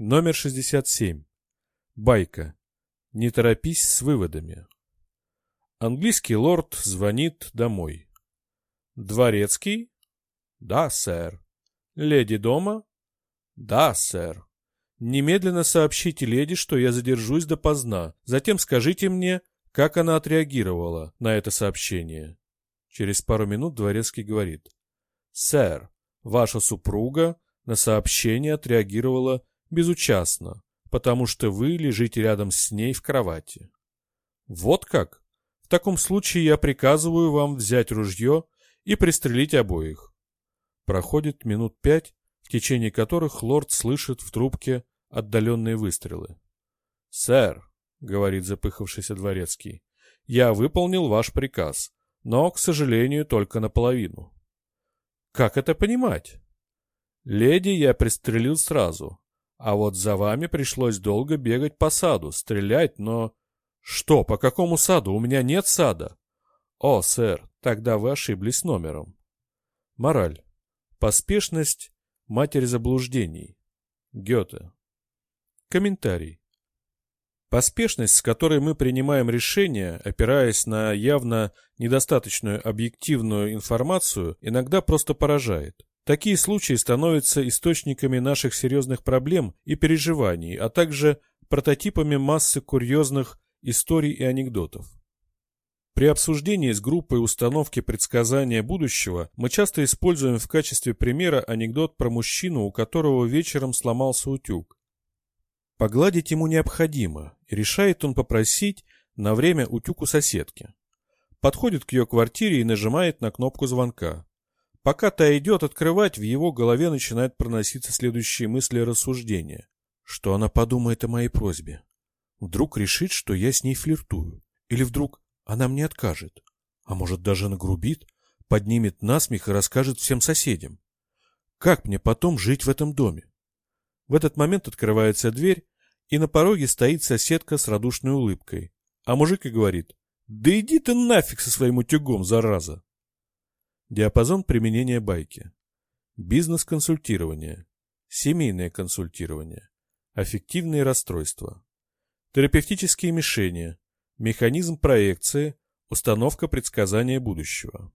Номер 67. Байка. Не торопись с выводами. Английский лорд звонит домой. Дворецкий? Да, сэр. Леди дома? Да, сэр. Немедленно сообщите леди, что я задержусь допоздна. Затем скажите мне, как она отреагировала на это сообщение. Через пару минут дворецкий говорит. Сэр, ваша супруга на сообщение отреагировала безучастно, потому что вы лежите рядом с ней в кровати. Вот как? В таком случае я приказываю вам взять ружье и пристрелить обоих. Проходит минут пять, в течение которых лорд слышит в трубке отдаленные выстрелы. «Сэр», — говорит запыхавшийся дворецкий, — «я выполнил ваш приказ, но, к сожалению, только наполовину». «Как это понимать?» «Леди я пристрелил сразу, а вот за вами пришлось долго бегать по саду, стрелять, но... Что, по какому саду? У меня нет сада. О, сэр, тогда вы ошиблись номером. Мораль. Поспешность – матерь заблуждений. Гёте. Комментарий. Поспешность, с которой мы принимаем решения, опираясь на явно недостаточную объективную информацию, иногда просто поражает. Такие случаи становятся источниками наших серьезных проблем и переживаний, а также прототипами массы курьезных историй и анекдотов. При обсуждении с группой установки предсказания будущего мы часто используем в качестве примера анекдот про мужчину, у которого вечером сломался утюг. Погладить ему необходимо, и решает он попросить на время утюг у соседки. Подходит к ее квартире и нажимает на кнопку звонка. Пока та идет открывать, в его голове начинают проноситься следующие мысли и рассуждения. Что она подумает о моей просьбе? Вдруг решит, что я с ней флиртую. Или вдруг она мне откажет. А может, даже нагрубит, поднимет насмех и расскажет всем соседям. Как мне потом жить в этом доме? В этот момент открывается дверь, и на пороге стоит соседка с радушной улыбкой. А мужик и говорит, «Да иди ты нафиг со своим утюгом, зараза!» Диапазон применения байки. Бизнес-консультирование. Семейное консультирование. Аффективные расстройства. Терапевтические мишени. Механизм проекции. Установка предсказания будущего.